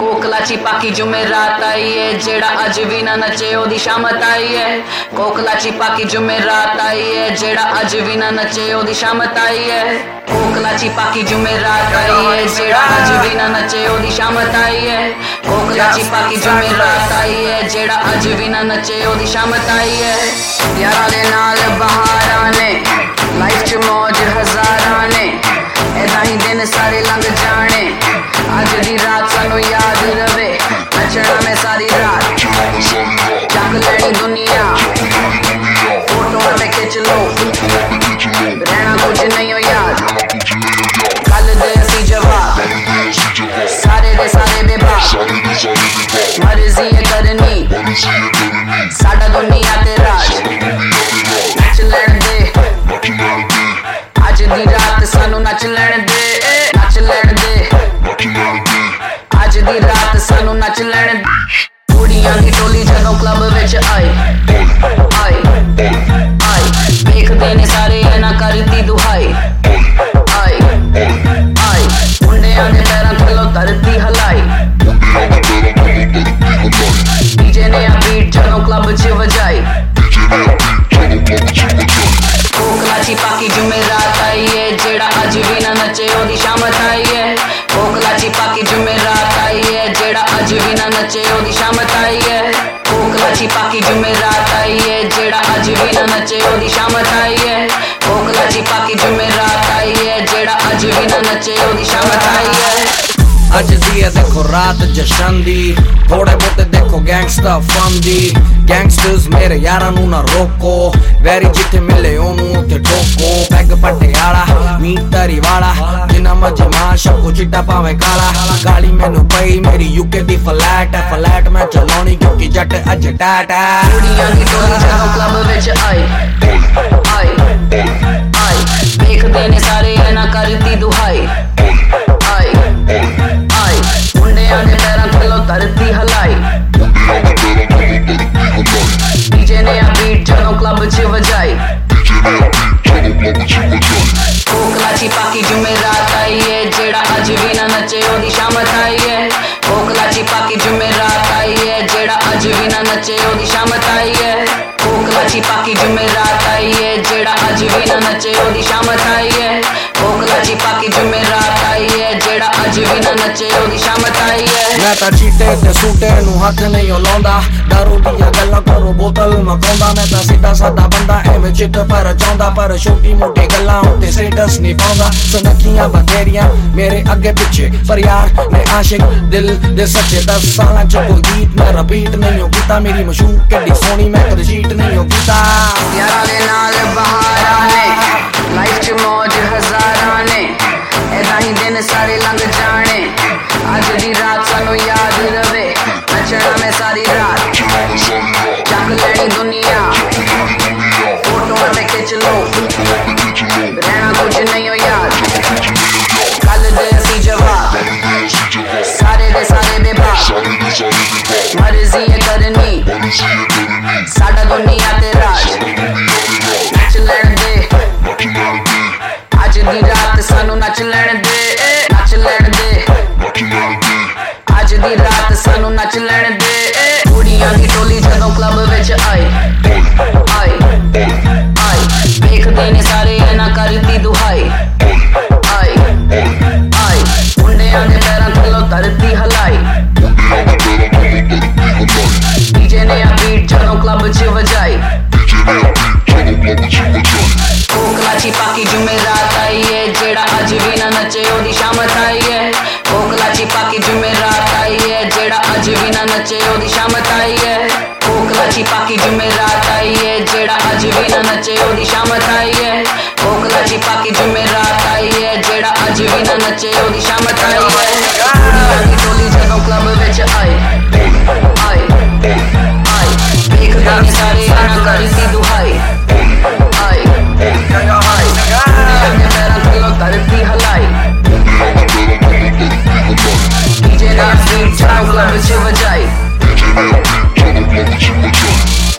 कोकला चिपाकी जुमेरात आई है जेड़ा अज भी ना नचे ओदी शामत आई है। कोकला चिपाकी जुमेरात आई है जेड़ा अज भी ना नचे ओदी शामत आई है। कोकला चिपाकी जुमेरात आई है जेड़ा अज भी ना नचे ओदी शामत आई है। कोकला चिपाकी जुमेरात आई है जेड़ा अज भी ना नचे ओदी शामत आई है। यारा दे नाल बहारा ने सारे लंग जाने। अज दी रात सानू याद रवे। नचना में सारी रात। जग लेनी दुनिया। फ़ोटो में खिंच लो। सानू नच लैन दे नच लैन दे। अज दी रात सानू नच लैन कुड़ियाँ दी टोली जदों क्लब विच आई आई आई। देखदे ने सारे इना करती दुहाई, आई आई। मुंडियाँ दे पैरां थल्लों धरती हलाई। डीजे ने आ बीट जदों क्लब च वजाई डीजे ने आ बीट जुमे मचाइए। ओखला छिपा की जुमेरात आई है जेड़ा अज भी ना नचे ओदी शामत आई है ओखला छिपा की जुमेरात आई है जेड़ा अज भी ना नचे ओदी शामत आई है ओखला छिपा की जुमेरात आई है जेड़ा अज भी ना नचे ओदी शामत आई है ਅੱਜ ਦੇਖੋ ਰਾਤ ਜਸ਼ਨ ਦੀ। ਥੋੜੇ ਬੋਤੇ ਦੇਖੋ ਗੈਂਗਸਟਰ ਫਨ ਦੀ। ਗੈਂਗਸਟਰਸ ਮੇਰੇ ਯਾਰਾਂ ਨੂੰ ਨਾ ਰੋਕੋ। ਵੈਰੀ ਜਿੱਥੇ ਮਿਲੇ ਉਹਨੂੰ ਉੱਥੇ ਠੋਕੋ। ਪੈਗ ਪਟਿਆਲਾ ਮੀਟ ਤਰੀ ਵਾਲਾ। ਜਿੰਨਾ ਮਰਜ਼ੀ ਮਾਰ ਸ਼ੱਕੋ ਚਿੱਟਾ ਪਾਵੇਂ ਕਾਲਾ। ਗਾਲੀ ਮੈਨੂੰ ਪਈ, ਮੇਰੀ ਯੂਕੇ ਦੀ ਫਲੈਟ ਹੈ ਫਲੈਟ ਮੈਂ ਚਲਾਉਣੀ ਕਿਉਂਕਿ ਜੱਟ ਅੱਜ ਟਾਟ ਹੈ ਕੁੜੀਆਂ ਦੀ ਟੋਲੀ ਜਦੋਂ ਕਲੱਬ ਵਿੱਚ ਆਏ ਆਏ ਆਏ ਵੇਖਦੇ ਨੇ ਸਾਰੇ ਇਹਨਾਂ ਕਰਦੀ ਦੁਹਾਈ। बजे बजाई ओकला छिपाकी जुमेरात आई है, जेड़ा अज भी ना नचे, ओदी शामत आई है। पाकी जुमे रात आई है, जेड़ा अज भी ना नचे, ओदी शामत आई है। ओकला जुमे रात आई है, जेड़ा अज भी ना नचे, ओदी शामत आई है। पाकी जुमे रात आई है, जेड़ा अज भी ना नचे, ओदी शामत आई है। ਮੈਂ ਤਾਂ ਚੀਟੇ ਤੇ ਸੂਟੇ ਨੂੰ ਹੱਥ ਨਹੀਂ ਲਾਉਂਦਾ ਦਾਰੂ ਦੀਆਂ ਗੱਲਾਂ ਕਰੋ ਬੋਤਲ ਮਕਾਉਂਦਾ ਮੈਂ ਤਾਂ ਸਿੱਧਾ ਸਾਦਾ ਬੰਦਾ ਐਵੇਂ ਚਿੱਤ ਪਰ ਚਾਹੁੰਦਾ ਪਰ ਛੋਟੀ ਮੋਟੀ ਗੱਲਾਂ ਉੱਤੇ ਸਟੇਟਸ ਨਹੀਂ ਪਾਉਂਦਾ ਸੁਨੱਖੀਆਂ ਬਥੇਰੀਆਂ ਮੇਰੇ ਅੱਗੇ ਪਿੱਛੇ ਪਰ ਯਾਰ ਮੈਂ ਆਸ਼ਿਕ ਦਿਲ ਦੇ ਸੱਚੇ ਦਸ ਸਾਲਾਂ ਚ ਕੋਈ ਗੀਤ ਮੈਂ ਰਿਪੀਟ ਨਹੀਂ ਹੋ ਕੀਤਾ ਮੇਰੀ ਮਸ਼ਹੂਰ ਕਿੱਡੀ ਸੋਹਣੀ ਮੈਂ ਕਦੇ ਚੀਟ ਨਹੀਂ ਹੋ ਕੀਤਾ ਯਾਰਾਂ ਦੇ ਨਾਲ ਬਹਾਰਾਂ ਨੇ ਲਾਈਫ 'ਚ ਮੌਜ ਹਜ਼ਾਰਾਂ ਨੇ ਐਦਾਂ ਹੀ ਦਿਨ ਸਾਰੇ ਲੰਘ ਜਾਣੇ ਅੱਜ ਦੀ ਰਾਤ ਸਾਨੂੰ ਯਾਦ ਰਵੇ सारी रात। जग दुनिया। फ़ोटो में खिंच लो रहना कुछ नहीं हो यार। कल दे सी जवाब। सारे दे सारे बेबाक। मर्ज़ी है करनी। साढ़ा दुनिया ते राज नच लैन दे। आज दी रात सानू नच लैन दे। नच लैन दे। ਦੀ ਰਾਤ ਸਾਨੂੰ ਨੱਚ ਲੈਣ ਦੇ। ਕੁੜੀਆਂ ਦੀ ਟੋਲੀ ਜਦੋਂ ਕਲੱਬ ਵਿੱਚ ਆਏ। नचे, ओदी शाम आई है। ओखला छिपा की जिम्मेरात आई है। जेड़ा अज भी ना नचे, ओदी शाम आई है। ओखला छिपा की जिम्मेरात आई है। जेड़ा अज भी ना नचे, ओदी शाम ताई it Tell Tryna blow it, you a gun.